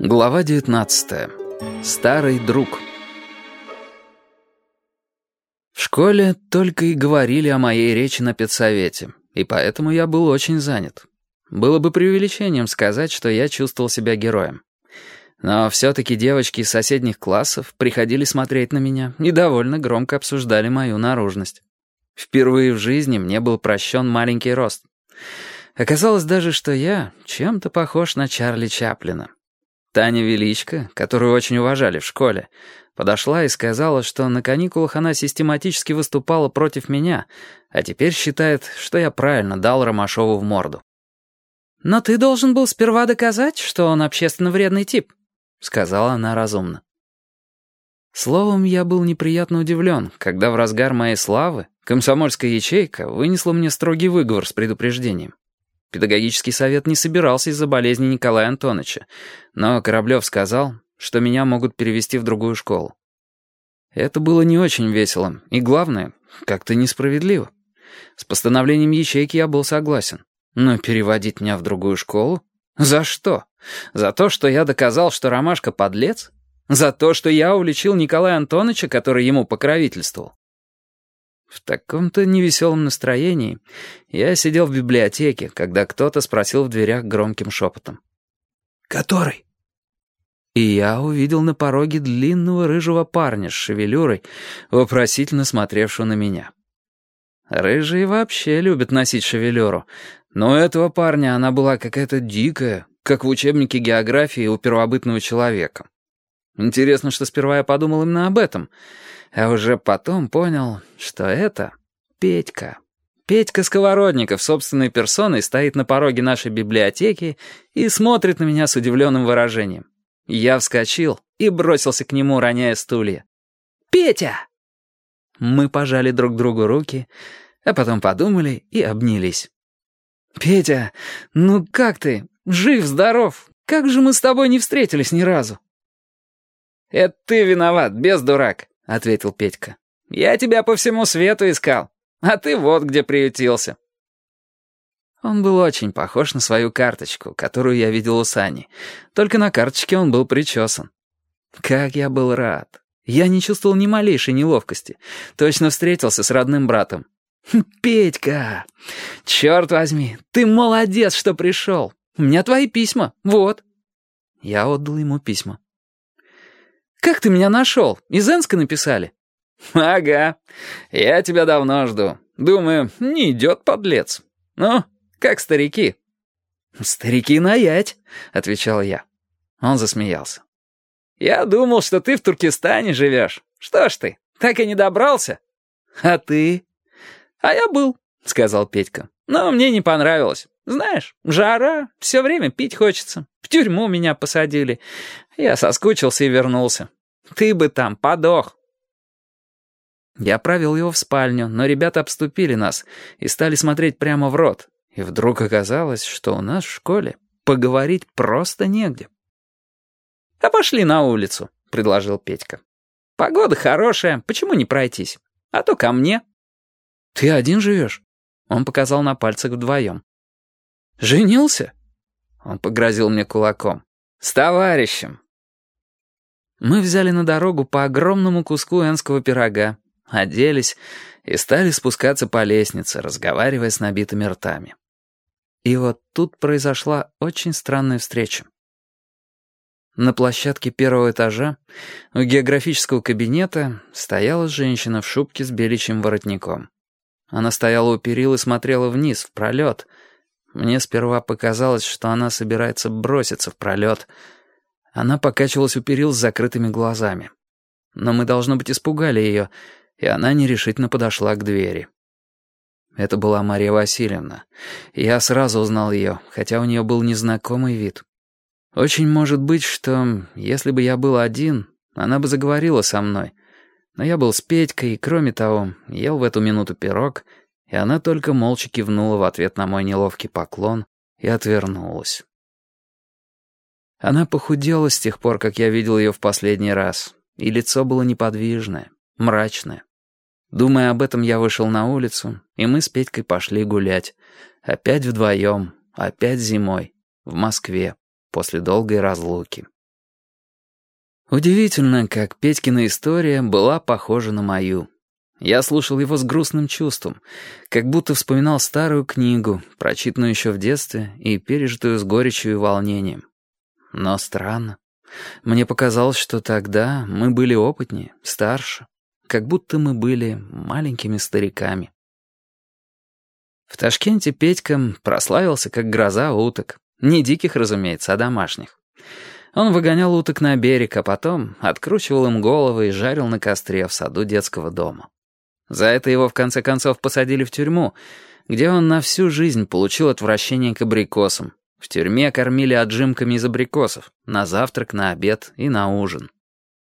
Глава 19. Старый друг. В школе только и говорили о моей речи на педсовете, и поэтому я был очень занят. Было бы преувеличением сказать, что я чувствовал себя героем. Но все-таки девочки из соседних классов приходили смотреть на меня и довольно громко обсуждали мою наружность. Впервые в жизни мне был прощен маленький рост. Оказалось даже, что я чем-то похож на Чарли Чаплина. Таня Величко, которую очень уважали в школе, подошла и сказала, что на каникулах она систематически выступала против меня, а теперь считает, что я правильно дал Ромашову в морду. «Но ты должен был сперва доказать, что он общественно вредный тип», — сказала она разумно. Словом, я был неприятно удивлен, когда в разгар моей славы комсомольская ячейка вынесла мне строгий выговор с предупреждением. Педагогический совет не собирался из-за болезни Николая Антоновича, но Кораблев сказал, что меня могут перевести в другую школу. Это было не очень весело, и главное, как-то несправедливо. С постановлением ячейки я был согласен. Но переводить меня в другую школу? За что? За то, что я доказал, что Ромашка подлец? За то, что я уличил Николая Антоновича, который ему покровительствовал? В таком-то невеселом настроении я сидел в библиотеке, когда кто-то спросил в дверях громким шепотом. «Который?» И я увидел на пороге длинного рыжего парня с шевелюрой, вопросительно смотревшего на меня. Рыжие вообще любят носить шевелюру, но у этого парня она была какая-то дикая, как в учебнике географии у первобытного человека. Интересно, что сперва я подумал именно об этом — а уже потом понял, что это Петька. Петька Сковородников собственной персоной стоит на пороге нашей библиотеки и смотрит на меня с удивленным выражением. Я вскочил и бросился к нему, роняя стулья. «Петя!» Мы пожали друг другу руки, а потом подумали и обнялись. «Петя, ну как ты? Жив-здоров? Как же мы с тобой не встретились ни разу?» «Это ты виноват, без дурак ответил Петька. «Я тебя по всему свету искал, а ты вот где приютился». Он был очень похож на свою карточку, которую я видел у Сани. Только на карточке он был причесан. Как я был рад. Я не чувствовал ни малейшей неловкости. Точно встретился с родным братом. «Петька! Черт возьми, ты молодец, что пришел! У меня твои письма, вот!» Я отдал ему письма. «Как ты меня нашел? Из Энска написали?» «Ага. Я тебя давно жду. Думаю, не идет подлец. Ну, как старики?» «Старики наять», — отвечал я. Он засмеялся. «Я думал, что ты в Туркестане живешь. Что ж ты, так и не добрался?» «А ты?» «А я был», — сказал Петька. «Но мне не понравилось. Знаешь, жара, все время пить хочется. В тюрьму меня посадили. Я соскучился и вернулся. Ты бы там подох. Я провел его в спальню, но ребята обступили нас и стали смотреть прямо в рот. И вдруг оказалось, что у нас в школе поговорить просто негде. «А пошли на улицу», — предложил Петька. «Погода хорошая, почему не пройтись? А то ко мне». «Ты один живешь?» Он показал на пальцах вдвоем. «Женился?» Он погрозил мне кулаком. «С товарищем». Мы взяли на дорогу по огромному куску энского пирога, оделись и стали спускаться по лестнице, разговаривая с набитыми ртами. И вот тут произошла очень странная встреча. На площадке первого этажа у географического кабинета стояла женщина в шубке с беличьим воротником. Она стояла у перил и смотрела вниз, в пролет. Мне сперва показалось, что она собирается броситься в пролет — она покачивалась у перил с закрытыми глазами. Но мы, должно быть, испугали ее, и она нерешительно подошла к двери. Это была Мария Васильевна. Я сразу узнал ее, хотя у нее был незнакомый вид. Очень может быть, что, если бы я был один, она бы заговорила со мной. Но я был с Петькой, и, кроме того, ел в эту минуту пирог, и она только молча кивнула в ответ на мой неловкий поклон и отвернулась. Она похудела с тех пор, как я видел ее в последний раз, и лицо было неподвижное, мрачное. Думая об этом, я вышел на улицу, и мы с Петькой пошли гулять. Опять вдвоем, опять зимой, в Москве, после долгой разлуки. Удивительно, как Петькина история была похожа на мою. Я слушал его с грустным чувством, как будто вспоминал старую книгу, прочитанную еще в детстве и пережитую с горечью и волнением. Но странно. Мне показалось, что тогда мы были опытнее, старше, как будто мы были маленькими стариками. В Ташкенте Петька прославился как гроза уток. Не диких, разумеется, а домашних. Он выгонял уток на берег, а потом откручивал им головы и жарил на костре в саду детского дома. За это его в конце концов посадили в тюрьму, где он на всю жизнь получил отвращение к абрикосам, в тюрьме кормили отжимками из абрикосов, на завтрак, на обед и на ужин.